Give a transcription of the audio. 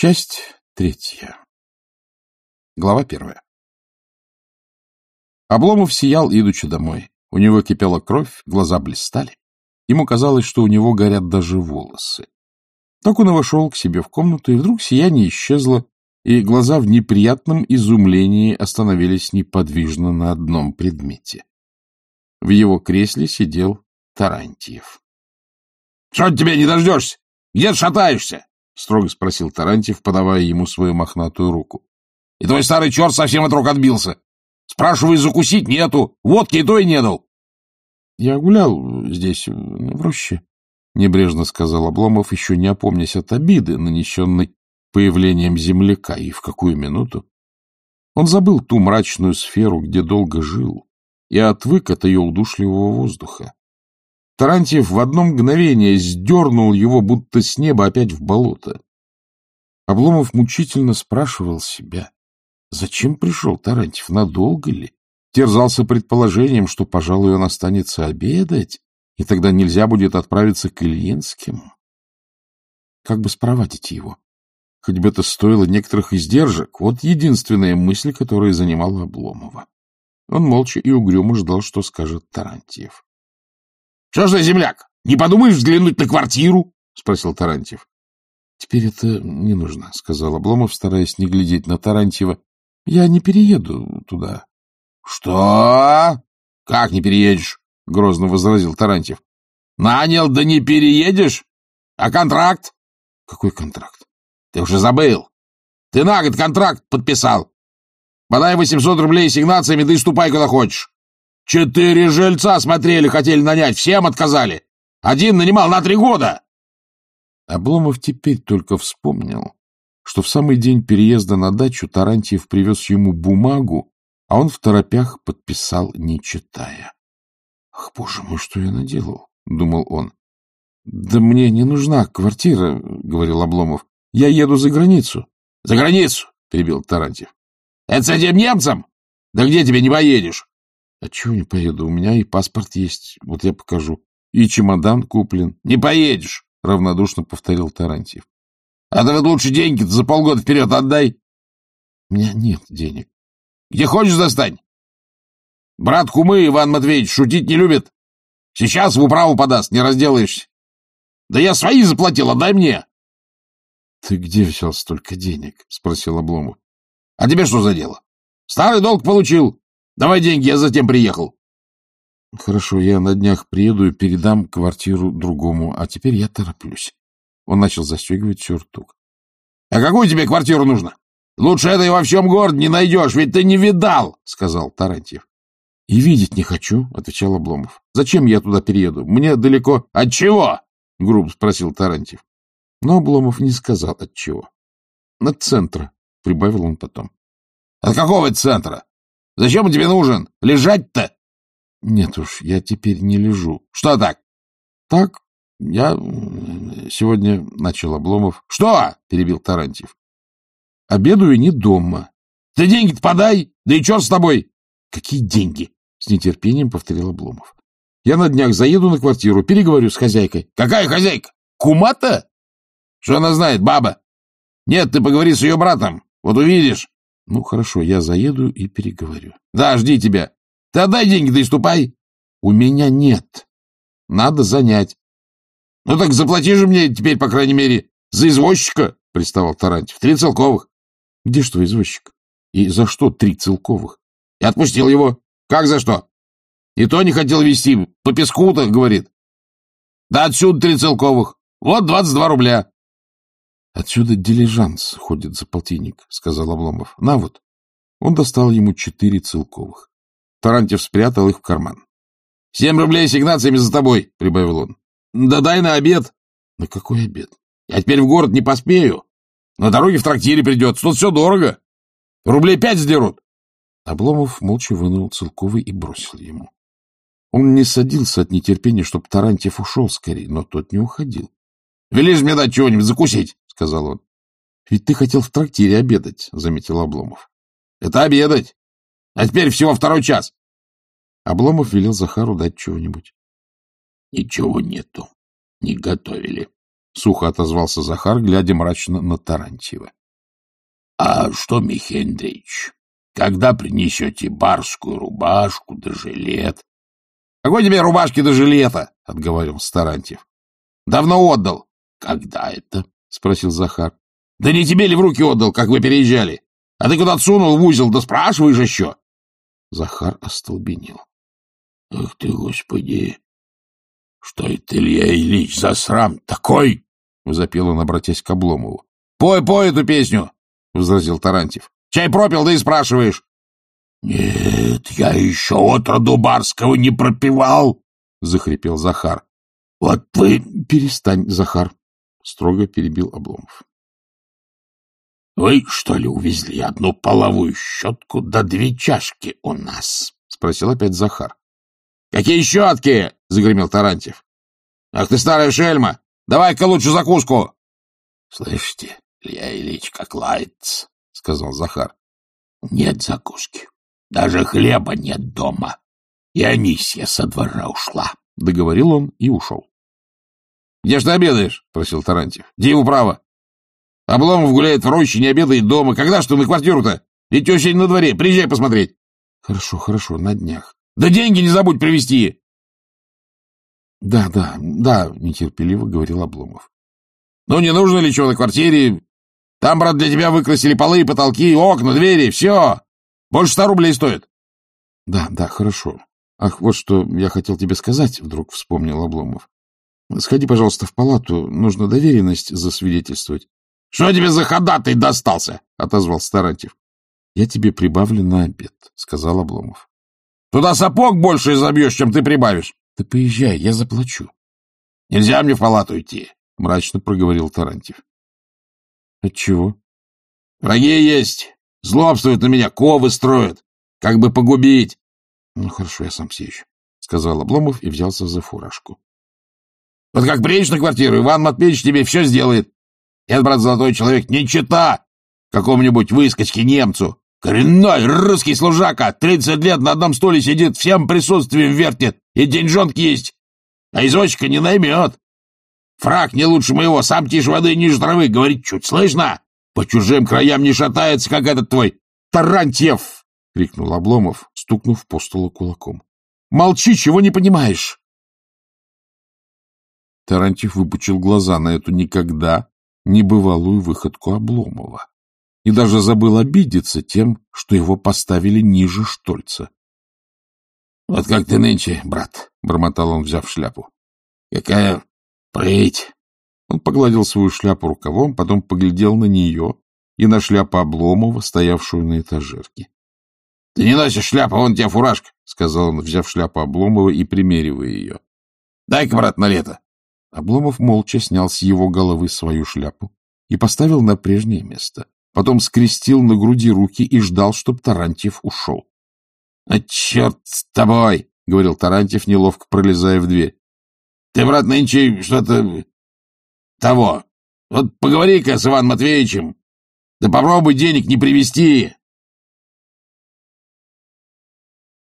Часть третья. Глава первая. Обломов сиял, идучи домой. У него кипела кровь, глаза блистали. Ему казалось, что у него горят даже волосы. Так он и вошел к себе в комнату, и вдруг сияние исчезло, и глаза в неприятном изумлении остановились неподвижно на одном предмете. В его кресле сидел Тарантьев. — Что тебя не дождешься? Где шатаешься? — строго спросил Тарантьев, подавая ему свою мохнатую руку. — И твой старый черт совсем от рук отбился. Спрашиваю, закусить нету, водки и то и не дал. — Я гулял здесь, в роще, — небрежно сказал Обломов, еще не опомнясь от обиды, нанесенной появлением земляка, и в какую минуту. Он забыл ту мрачную сферу, где долго жил, и отвык от ее удушливого воздуха. Тарантьев в одно мгновение сдернул его, будто с неба опять в болото. Обломов мучительно спрашивал себя, зачем пришел Тарантьев, надолго ли? Терзался предположением, что, пожалуй, он останется обедать, и тогда нельзя будет отправиться к Ильинским. Как бы спровадить его? Хоть бы это стоило некоторых издержек. Вот единственная мысль, которая занимала Обломова. Он молча и угрюмо ждал, что скажет Тарантьев. — Что ж за земляк? Не подумаешь взглянуть на квартиру? — спросил Тарантьев. — Теперь это не нужно, — сказал Обломов, стараясь не глядеть на Тарантьева. — Я не перееду туда. — Что? Как не переедешь? — грозно возразил Тарантьев. — Нанял, да не переедешь? А контракт? — Какой контракт? — Ты уже забыл. Ты на год контракт подписал. Подай 800 рублей сигнациями, да и ступай куда хочешь. Четыре жильца смотрели, хотели нанять, всем отказали. Один нанимал на три года. Обломов теперь только вспомнил, что в самый день переезда на дачу Тарантьев привез ему бумагу, а он в торопях подписал, не читая. — Ах, боже мой, что я наделал? — думал он. — Да мне не нужна квартира, — говорил Обломов. — Я еду за границу. — За границу? — перебил Тарантьев. — Это с этим немцем? Да где тебе не поедешь? — А чего не поеду? У меня и паспорт есть. Вот я покажу. И чемодан куплен. — Не поедешь, — равнодушно повторил Тарантьев. — А вот лучше деньги за полгода вперед отдай. — У меня нет денег. — Где хочешь достань. Брат кумы Иван Матвеевич шутить не любит. Сейчас в управу подаст, не разделаешься. Да я свои заплатил, отдай мне. — Ты где взял столько денег? — спросил Обломов. — А тебе что за дело? Старый долг получил. Давай деньги, я затем приехал. Хорошо, я на днях приеду и передам квартиру другому, а теперь я тороплюсь. Он начал застегивать сюртук. — А какую тебе квартиру нужно? Лучше этой во всем городе не найдешь, ведь ты не видал, — сказал Тарантьев. — И видеть не хочу, — отвечал Обломов. — Зачем я туда перееду? Мне далеко... — От чего? — грубо спросил Тарантьев. Но Обломов не сказал от чего. — От центра, — прибавил он потом. — От какого центра? Зачем тебе нужен? Лежать-то? — Нет уж, я теперь не лежу. — Что так? — Так, я сегодня начал Обломов. — Что? — перебил Тарантьев. — Обедаю не дома. — Ты деньги-то подай, да и черт с тобой. — Какие деньги? — с нетерпением повторил Обломов. — Я на днях заеду на квартиру, переговорю с хозяйкой. — Какая хозяйка? Кумата? Что она знает, баба? Нет, ты поговори с ее братом, вот увидишь. Ну, хорошо, я заеду и переговорю. Да, жди тебя. Ты отдай деньги, да и ступай. У меня нет. Надо занять. Ну так заплати же мне теперь, по крайней мере, за извозчика, приставал Тарантьев. Три целковых. Где что извозчик? И за что три целковых? Я отпустил его. Как за что? И то не хотел вести. По песку-то, говорит. Да отсюда три целковых. Вот двадцать два рубля. Отсюда дилижанс ходит за полтинник, — сказал Обломов. — На вот. Он достал ему четыре целковых. Тарантьев спрятал их в карман. — Семь рублей сигнациями за тобой, — прибавил он. — Да дай на обед. — На какой обед? — Я теперь в город не поспею. На дороге в трактире придется. Тут все дорого. Рублей пять сдерут. Обломов молча вынул целковый и бросил ему. Он не садился от нетерпения, чтобы Тарантьев ушел скорее, но тот не уходил. — Велишь мне дать чего-нибудь закусить? — сказал он. — Ведь ты хотел в трактире обедать, — заметил Обломов. — Это обедать. А теперь всего второй час. Обломов велел Захару дать чего-нибудь. — Ничего нету. Не готовили, — сухо отозвался Захар, глядя мрачно на Тарантьева. — А что, Михаил Андреевич, когда принесете барскую рубашку да жилет? — Какой тебе рубашки да жилета? — отговорил Старантьев. — Давно отдал. — Когда это? — спросил Захар. — Да не тебе ли в руки отдал, как вы переезжали? А ты куда-то сунул в узел, да спрашиваешь еще? Захар остолбенел. — Ах ты, Господи! Что это, Илья Ильич, за срам такой? — возопил он, обратясь к Обломову. — Пой, пой эту песню! — возразил Тарантьев. — Чай пропил, да и спрашиваешь. — Нет, я еще отроду барского не пропивал, — захрипел Захар. — Вот вы... — Перестань, Захар, — строго перебил Обломов. — Вы, что ли, увезли одну половую щетку да две чашки у нас? — спросил опять Захар. — Какие щетки? — загремел Тарантьев. — Ах ты старая шельма! Давай-ка лучше закуску! — Слышите, Илья Ильич как лается, — сказал Захар. — Нет закуски. Даже хлеба нет дома. И Анисья со двора ушла. — договорил он и ушел. — Где ж ты обедаешь? — просил Тарантьев. — Диву право. Обломов гуляет в роще, не обедает дома. Когда ж ты на квартиру-то? Ведь осень на дворе. Приезжай посмотреть. — Хорошо, хорошо, на днях. — Да деньги не забудь привезти. — Да, да, да, — нетерпеливо говорил Обломов. — Ну, не нужно ли чего на квартире? Там, брат, для тебя выкрасили полы, потолки, окна, двери, все. Больше ста рублей стоит. — Да, да, хорошо. Ах, вот что я хотел тебе сказать, — вдруг вспомнил Обломов. — Сходи, пожалуйста, в палату, нужно доверенность засвидетельствовать. — Что тебе за ходатай достался? — отозвал Старантьев. — Я тебе прибавлю на обед, — сказал Обломов. — Туда сапог больше забьешь, чем ты прибавишь. — Ты поезжай, я заплачу. — Нельзя мне в палату идти, — мрачно проговорил Тарантьев. — Отчего? — Враги есть. Злобствуют на меня, ковы строят. Как бы погубить. — Ну, хорошо, я сам съезжу, — сказал Обломов и взялся за фуражку. — Вот как приедешь на квартиру, Иван Матвеевич тебе все сделает. Я, брат, золотой человек, не чита какому-нибудь выскочке немцу. Коренной русский служака, тридцать лет на одном стуле сидит, всем присутствием вертит, и деньжонки есть. А извозчика не наймет. Фраг не лучше моего, сам тише воды ниже травы, говорит, чуть слышно. По чужим краям не шатается, как этот твой Тарантьев! — крикнул Обломов, стукнув по столу кулаком. — Молчи, чего не понимаешь! Тарантьев выпучил глаза на эту никогда небывалую выходку Обломова и даже забыл обидеться тем, что его поставили ниже Штольца. — Вот как ты нынче, брат, — бормотал он, взяв шляпу. — Какая прыть! Он погладил свою шляпу рукавом, потом поглядел на нее и на шляпу Обломова, стоявшую на этажерке. — Ты не носишь шляпу, вон у тебя фуражка, — сказал он, взяв шляпу Обломова и примеривая ее. — Дай-ка, брат, на лето. Обломов молча снял с его головы свою шляпу и поставил на прежнее место. Потом скрестил на груди руки и ждал, чтоб Тарантьев ушел. — А черт с тобой! — говорил Тарантьев, неловко пролезая в дверь. — Ты, брат, нынче что-то... того. Вот поговори-ка с Иваном Матвеевичем. Да попробуй денег не привезти,